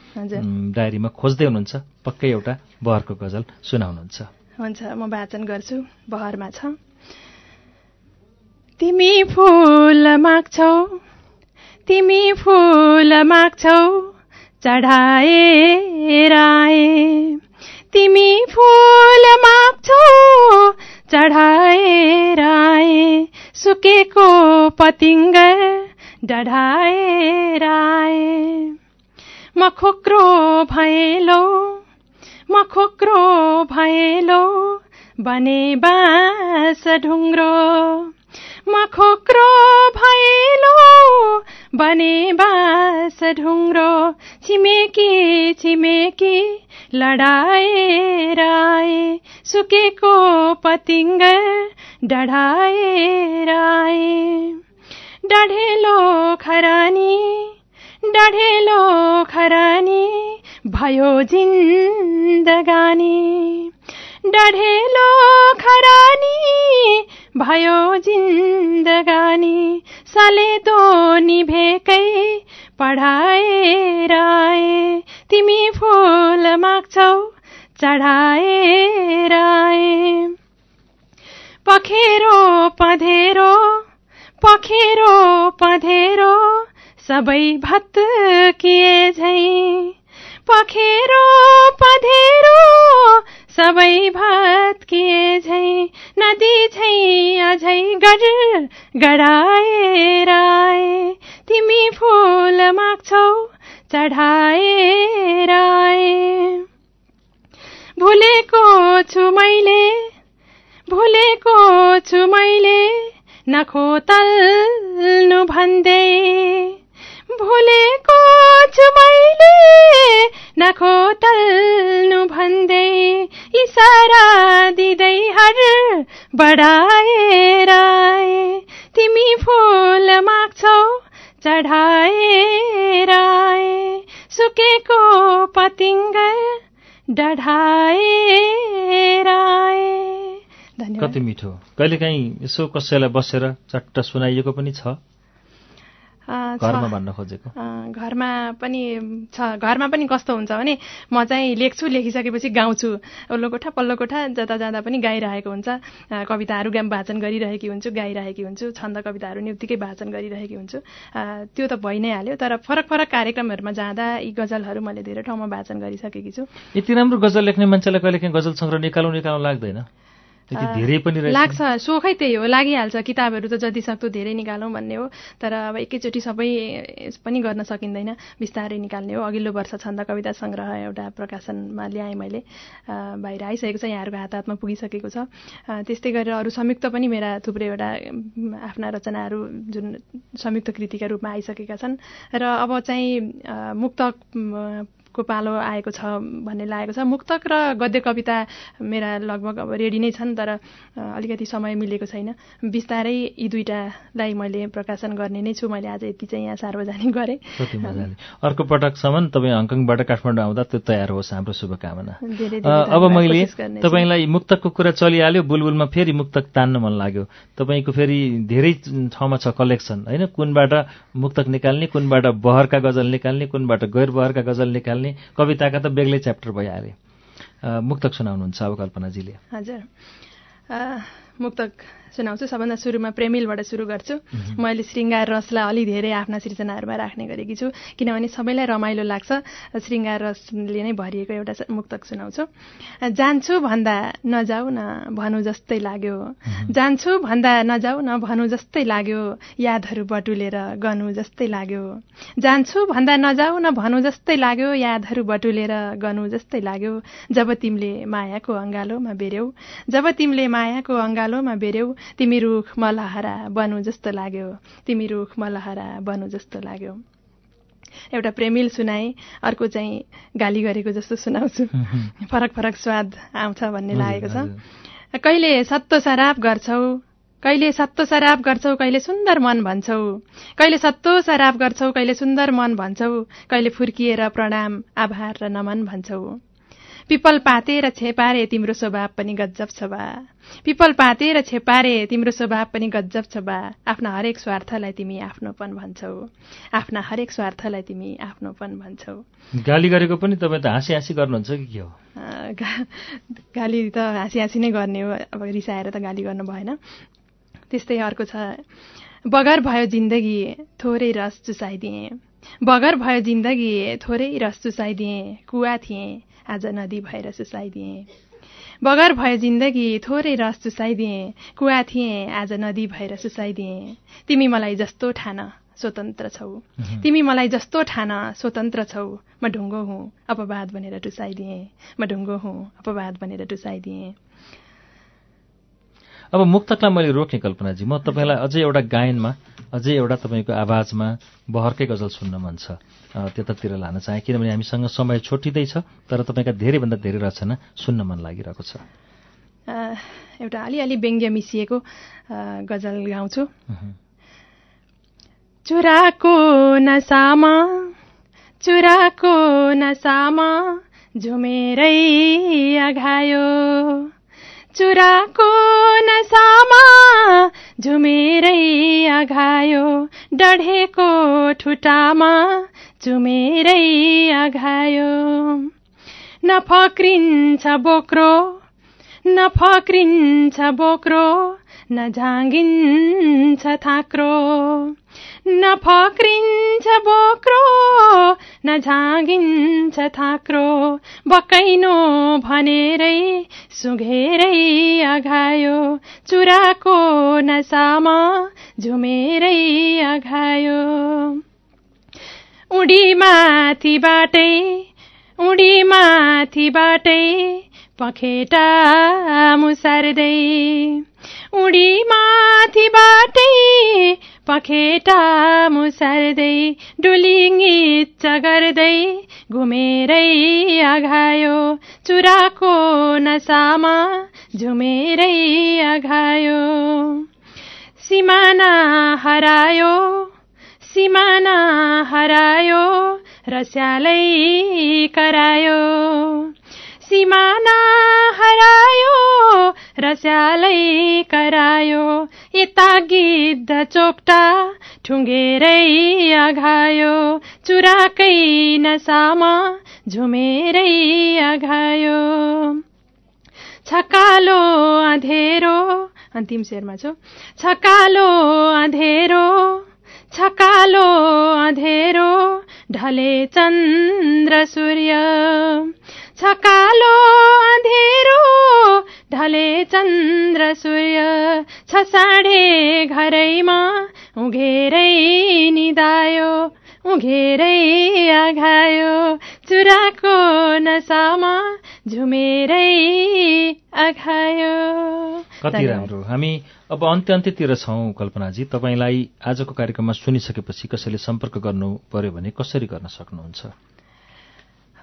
डायरीमा खोज्दै हुनुहुन्छ पक्कै एउटा बहरको गजल सुनाउनुहुन्छ। हुन्छ म वाचन गर्छु। बहरमा छ। तिमी फूल माग्छौ तिमी फूल माग्छौ चढाएर आए तिमी फूल माग्छौ चढाएर आए सुकेको पतिङ्ग डढाएर आए म खोक्रो भएलो म खोक्रो भएलो बने बाँस ढुङ्ग्रो। म खोक्रो भएलो बने बाँस ढुङ्ग्रो। छिमेकी छिमेकी। लडाएर आए सुकेको पतिङ्ग डढाएर आए डढेलो खरानी डढेलो खरानी। भयो जिन्दगानी। डढेलो खरानी भयो जिन्दगानी सलेदो निभेकै पढाएर आए तिमी फूल माग्छौ चढाएर आए पखेरो पधेरो पखेरो पधेरो सबै भत्किए झै। पखेरो पधेरो सबै भत्किए झै नदी झै अझै गड गडाएर आए तिमी फुल माग्छौ चढाएर आए भुलेको छु मैले भुलेको छु मैले नखोतल्नु भन्दै। भुलेको छु मैले नखोतल्नु भन्दै इसारा दिँदै हर बढाएर तिमी फुल माग्छौ चढाएर सुकेको पतिङ्ग धन्यवाद। कति मिठो। कहिलेकाहीँ यसो कसैलाई बसेर चट्ट सुनाइएको पनि छ। घरमा भन्न खोजेको। घरमा पनि छ। घरमा पनि कस्तो हुन्छ भने म चाहिँ लेख्छु लेखिसकेपछि गाउँछु। वल्लो कोठा पल्लो कोठा जता जाँदा पनि गाइरहेको हुन्छ। कविताहरू वाचन गरिरहेकी हुन्छु गाइरहेकी हुन्छु छन्द कविताहरू नि उत्तिकै वाचन गरिरहेकी हुन्छु। त्यो त भइ नै हाल्यो तर फरक फरक कार्यक्रमहरूमा जाँदा यी गजलहरू मैले धेरै ठाउँमा वाचन गरिसकेकी छु। यति राम्रो गजल लेख्ने मान्छेलाई कहिलेकाहीँ गजल सङ्ग्रह निकालौँ निकालौँ लाग्दैन। धेरै पनि लाग्छ। सोखै त्यही हो। लागिहाल्छ। किताबहरू त जति सक्दो धेरै निकालौँ भन्ने हो। तर अब एकैचोटि सबै पनि गर्न सकिँदैन। बिस्तारै निकाल्ने हो। अघिल्लो वर्ष छन्द कविता सङ्ग्रह एउटा प्रकाशनमा ल्याएँ मैले। बाहिर आइसकेको छ। यहाँहरूको हात हातमा पुगिसकेको छ। त्यस्तै गरेर अरू संयुक्त पनि मेरा थुप्रैवटा आफ्ना रचनाहरू जुन संयुक्त कृतिका रूपमा आइसकेका छन्। र अब चाहिँ उम्, को पालो आएको छ भन्ने लागेको छ। मुक्तक र गद्य कविता मेरा लगभग अब रेडी नै छन् तर अलिकति समय मिलेको छैन। बिस्तारै यी दुइटालाई मैले प्रकाशन गर्ने नै छु। मैले आज यति चाहिँ यहाँ सार्वजनिक गरेँ। अर्को पटकसम्म तपाईँ हङकङबाट काठमाडौँ आउँदा त्यो तयार होस् हाम्रो शुभकामना। अब मैले। तपाईँलाई मुक्तकको कुरा चलिहाल्यो बुलबुलमा फेरि मुक्तक तान्न मन लाग्यो। तपाईँको फेरि धेरै ठाउँमा छ कलेक्सन होइन? कुनबाट मुक्तक निकाल्ने कुनबाट बहरका गजल निकाल्ने कुनबाट गैर बहरका गजल निकाल्ने कविताका त बेग्लै च्याप्टर भइहाले। अ, मुक्तक सुनाउनुहुन्छ अब कल्पनाजीले हजुर मुक्तक सुनाउँछु सबभन्दा सुरुमा प्रेमिलबाट सुरु गर्छु। मैले श्रृङ्गार रसलाई अलि धेरै आफ्ना सृजनाहरूमा राख्ने गरेकी छु किनभने सबैलाई रमाइलो लाग्छ। श्रृङ्गार रसले नै भरिएको एउटा मुक्तक सुनाउँछु। जान्छु भन्दा नजाऊ न भनु जस्तै लाग्यो। जान्छु भन्दा नजाऊ न भनु जस्तै लाग्यो। यादहरू बटुलेर गनु जस्तै लाग्यो। जान्छु भन्दा नजाऊ न भनु जस्तै लाग्यो। यादहरू बटुलेर गनु जस्तै लाग्यो। जब तिमीले मायाको अङ्गालोमा बेर्यौ जब तिमीले मायाको अङ्गालोमा बेर्यौ तिमी रुख मलहरा बनु जस्तो लाग्यो। तिमी रुख मलहरा बनु जस्तो लाग्यो। एउटा प्रेमिल सुनाए अर्को चाहिँ गाली गरेको जस्तो सुनाउँछु। फरक फरक स्वाद आउँछ भन्ने लागेको छ। कहिले सत्तो सराप गर्छौ? कहिले सत्तो सराप गर्छौ? कहिले सुन्दर मन भन्छौ? कहिले सत्तो सराप गर्छौ? कहिले सुन्दर मन भन्छौ? कहिले फुर्किएर प्रणाम आभार र नमन भन्छौ? पिपल पाते र छेपारे तिम्रो स्वभाव पनि गज्जब छ बा। पिपल पाते र छेपारे तिम्रो स्वभाव पनि गज्जब छ बा। आफ्ना हरेक स्वार्थलाई तिमी आफ्नोपन भन्छौ। आफ्ना हरेक स्वार्थलाई तिमी आफ्नोपन भन्छौ। गाली गरेको पनि तपाईँ त हाँसी हाँसी गर्नुहुन्छ कि के हो? गाली त हाँसी हाँसी नै गर्ने हो। अब रिसाएर त गाली गर्नु भएन। त्यस्तै अर्को छ। बगर भयो जिन्दगी थोरै रस चुसाइदिएँ। बगर भयो जिन्दगी थोरै रस चुसाइदिएँ। कुवा थिएँ। आज नदी भएर सुसाइदिएँ। बगर भयो जिन्दगी थोरै रस चुसाइदिएँ। कुवा थिएँ आज नदी भएर सुसाइदिएँ। तिमी मलाई जस्तो ठान स्वतन्त्र छौ। तिमी मलाई जस्तो ठान स्वतन्त्र छौ। म ढुङ्गो हुँ अपवाद भनेर टुसाइदिएँ। म ढुङ्गो हुँ अपवाद भनेर टुसाइदिएँ। अब मुक्तकलाई मैले रोकेँ कल्पनाजी। म तपाईँलाई अझै एउटा गायनमा अझै एउटा तपाईँको आवाजमा बहरकै गजल सुन्न मन छ। त्यतातिर लान चाहेँ किनभने हामीसँग समय छोटिँदैछ तर तपाईँका धेरैभन्दा धेरै रचना सुन्न मन लागिरहेको छ। एउटा अलिअलि व्यङ्ग्य मिसिएको गजल गाउँछु। चुराको नसामा चुराको नसामा झुमेरै अघायो। चुराको नसामा झुमेरै अघायो डढेको ठुटामा झुमेरै अघायो। नफक्रिन्छ बोक्रो न फक्रिन्छ बोक्रो न झाँगिन्छ थाक्रो न फक्रिन्छ बोक्रो न झाँगिन्छ थाक्रो। बकैनो भनेरै सुघेरै अघायो चुराको नसामा झुमेरै अघायो। उडी माथिबाटै उडी माथिबाटै पखेटा मुसार्दै उडी माथिबाटै पखेटा मुसार्दै डुलिङ्गिच गर्दै घुमेरै अघायो चुराको नसामा झुमेरै अघायो। सिमाना हरायो सिमाना हरायो रस्यालै करायो। सिमाना हरायो रस्यालै करायो यता गिद्ध चोप्टा ठुङ्गेरै अघायो चुराकै नसामा झुमेरै अघायो छकालो अँधेरो अन्तिम शेरमा छु छकालो अँधेरो छकालो अँधेरो ढले चन्द्र सूर्य। छकालो अँधेरो ढले चन्द्र सूर्य। छ साढे घरैमा उघेरै निदायो। उघेरै आघायो चुराको नसामा झुमेरै आघायो कति राम्रो। हामी अब अन्त्य अन्त्यतिर छौँ कल्पनाजी। तपाईँलाई आजको कार्यक्रममा सुनिसकेपछि कसैले सम्पर्क गर्नु पर्यो भने कसरी गर्न सक्नुहुन्छ?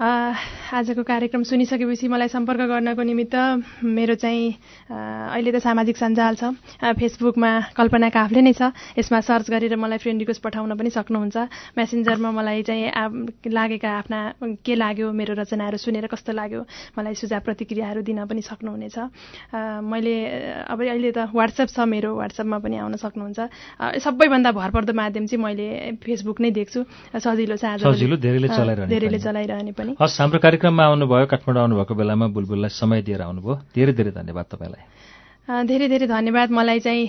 आजको कार्यक्रम सुनिसकेपछि मलाई सम्पर्क गर्नको निमित्त मेरो चाहिँ अहिले त सामाजिक सञ्जाल छ। फेसबुकमा कल्पना काफले नै छ। यसमा सर्च गरेर मलाई फ्रेन्ड रिक्वेस्ट पठाउन पनि सक्नुहुन्छ। मेसेन्जरमा मलाई चाहिँ लागेका आफ्ना के लाग्यो मेरो रचनाहरू सुनेर कस्तो लाग्यो मलाई सुझाव प्रतिक्रियाहरू दिन पनि सक्नुहुनेछ। मैले अब अहिले त वाट्सएप छ मेरो। वाट्सएपमा पनि आउन सक्नुहुन्छ। सबैभन्दा भरपर्दो माध्यम चाहिँ मैले फेसबुक नै देख्छु। सजिलो छ आज धेरैले चलाइरहने पनि। हस् हाम्रो कार्यक्रममा आउनुभयो काठमाडौँ आउनुभएको बेलामा बुलबुललाई समय दिएर आउनुभयो। धेरै धेरै धन्यवाद तपाईँलाई। धेरै धेरै धन्यवाद। मलाई चाहिँ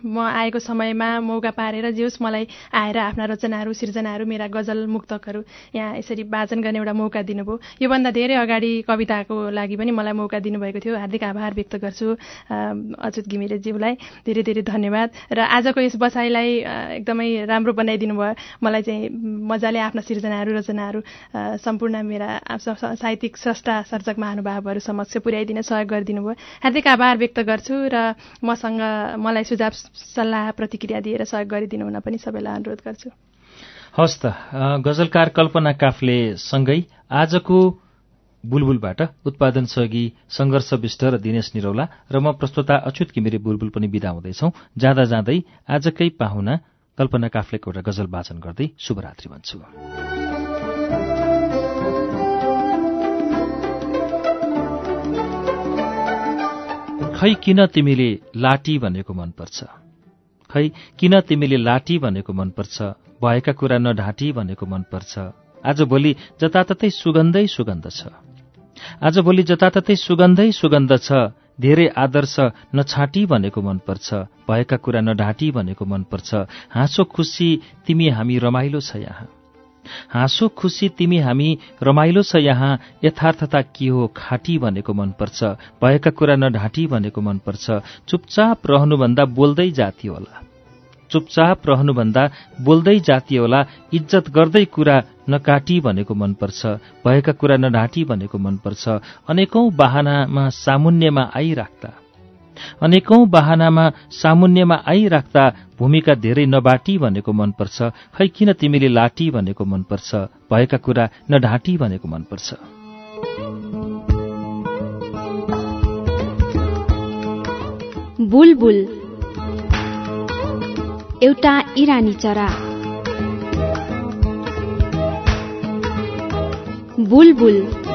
म आएको समयमा मौका पारेर जेहोस् मलाई आएर आफ्ना रचनाहरू सिर्जनाहरू मेरा गजल मुक्तकहरू यहाँ यसरी वाचन गर्ने एउटा मौका दिनुभयो। योभन्दा धेरै अगाडि कविताको लागि पनि मलाई मौका दिनुभएको थियो। हार्दिक आभार व्यक्त गर्छु अच्युत घिमिरेज्यूलाई। धेरै धेरै धन्यवाद। र आजको यस बसाइलाई एकदमै राम्रो बनाइदिनु भयो। मलाई चाहिँ मजाले आफ्ना सिर्जनाहरू रचनाहरू सम्पूर्ण मेरा साहित्यिक स्रष्टा सर्जक महानुभावहरू समक्ष पुर्याइदिन सहयोग गरिदिनु भयो। हार्दिक आभार व्यक्त गर्छु। गर्छु र मसँग मलाई सुझाव सल्लाह प्रतिक्रिया दिएर सहयोग गरिदिनु हुन पनि सबैलाई अनुरोध गर्छु। हस् त गजलकार कल्पना काफले सँगै आजको बुलबुलबाट उत्पादन सहयोगी सङ्घर्ष विष्ट र दिनेश निरौला र म प्रस्तोता अच्युत किमिरे बुलबुल पनि विदा हुँदैछौ। जाँदा जाँदै आजकै पाहुना कल्पना काफ्लेको एउटा गजल वाचन गर्दै शुभरात्रि भन्छु। खै किन तिमीले लाटी भनेको मनपर्छ? खै किन तिमीले लाटी भनेको मनपर्छ? भएका कुरा नढाँटी भनेको मनपर्छ? आजभोलि जताततै सुगन्धै सुगन्ध छ। आजभोलि जताततै सुगन्धै सुगन्ध छ। धेरै आदर्श नछाँटी भनेको मनपर्छ। भएका कुरा नढाँटी भनेको मनपर्छ। हाँसो खुसी तिमी हामी रमाइलो छ यहाँ। हाँसो खुसी तिमी हामी रमाइलो छ यहाँ। यथार्थता के हो? खाटी भनेको मनपर्छ। भएका कुरा नढाँटी भनेको मनपर्छ। चुपचाप रहनुभन्दा बोल्दै जाति होला। चुपचाप रहनुभन्दा बोल्दै जाति होला। इज्जत गर्दै कुरा नकाटी भनेको मनपर्छ। भएका कुरा नढाँटी भनेको मनपर्छ। अनेकौं बाहनामा सामुन्यमा आइराख्दा। अनेकौं बाहनामा सामुन्यमा आइराख्दा भूमिका धेरै नबाटी भनेको मनपर्छ। खै किन तिमीले लाटी भनेको मनपर्छ? भएका कुरा नढाँटी भनेको मनपर्छ। बुलबुल। एउटा इरानी चरा। बुलबुल।